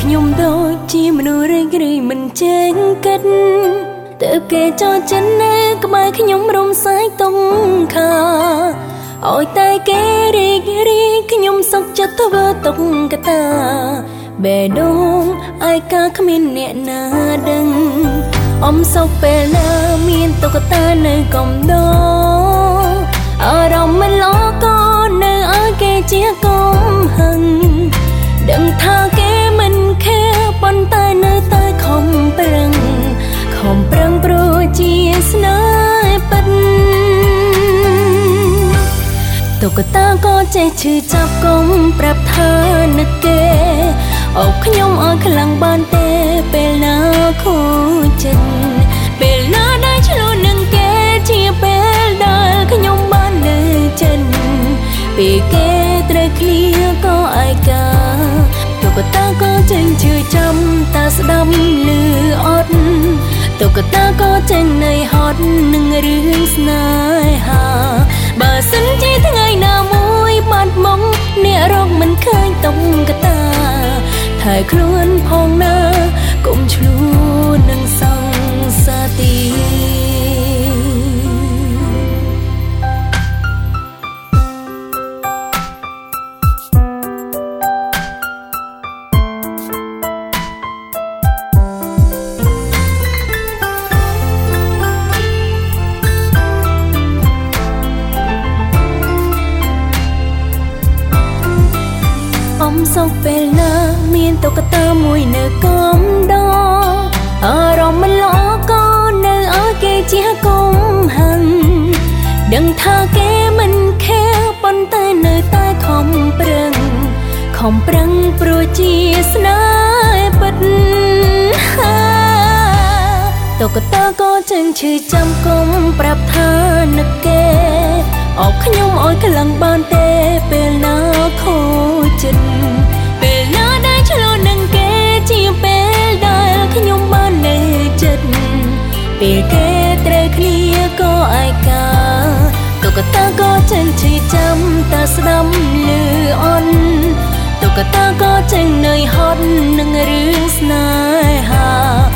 ខ្ញុំដូចជាមនុស្សរេងរីមិនចេញកិតទើបគេចោចិននៅក្បែរខ្ញុំរំសាយតុងខាអោយតែគេរីករីខ្ញុំសុខចិត្តធ្វើទុកកតាបេះដូងអាយកាគ្មានអ្នកណាដឹងអំសុខពេលណាមានតុកតានៅកំដរអារម្មណ៍មិនល្អក៏នៅឲ្យគេជាកំ តុកតាក៏ចេះឈឺចាប់កុំប្រាប់ថានឹកគេអោបខ្ញុំឲ្យខ្លាំងបានទេពេលណាខូចចិត្តពេលណាដែលឆ្លូននឹងគេជាពេលដែលខ្ញុំបាននៅចិត្តពេលគេត្រូវគ្នាក៏ឯកាតុកតាក៏ចេញជឿចាំតាស្ដាប់លឺអត់តុកតាក៏ចេញនៃហត់នឹងរឿងស្នេហាបើសិនជាថ្ងៃ តុងកតាថែខ្លួនផងណា អំសុខពេលណាមានតុកតាមួយនៅកំដរអារម្មណ៍មិនល្អក៏នៅឲ្យគេជាគុំហឹងដឹងថាគេមិនខែប៉ុន្តែនៅតែខំប្រឹងខំប្រឹងព្រោះជាស្នេហ៍ពិតតុកតាក៏ចឹងឈឺចាំគុំប្រាប់ថានឹកគេអបខ្ញុំអោយខ្លាំងបានទេ ពេលគេត្រូវគ្នាក៏ឯកាតុកតាក៏ចេញឈឺចាំតាស្ដាំលឺអន់តុកតាក៏ចេញនៅហត់នឹងរឿងស្នេហា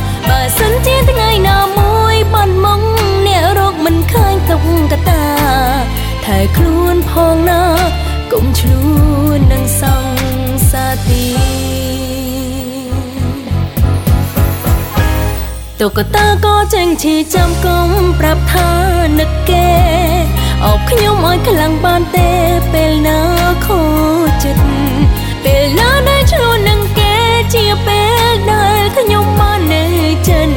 កតាក៏ចេញឈឺចាំកុំប្រាប់ថានឹកគេអបខ្ញុំឲ្យខ្លាំងបានទេពេលណាខូចចិត្តពេលណាដែលឆ្លួននឹងគេជាពេលដែលខ្ញុំបាននៅចិន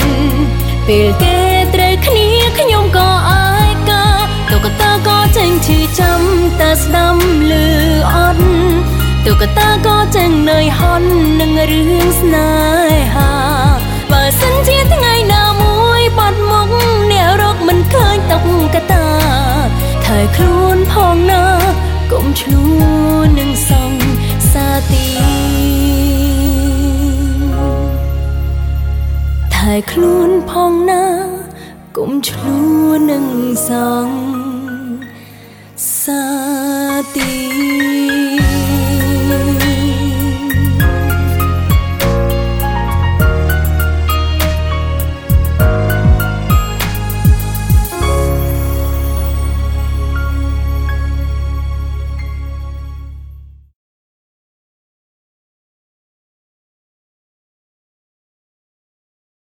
ពេលគេត្រូវគ្នាខ្ញុំក៏អាយកាតុកតាក៏ចេញឈឺចាំតាស្ដាំលឺអត់តុកតាក៏ចេញនៅហន់នឹងរឿងស្នេហាបើសិនជាថ្ងៃ ថើខ្លួនផងណាកុំឆ្លួននឹងសងសាទីថែខ្លួនផងណាកុំឆ្លួននឹងសងសា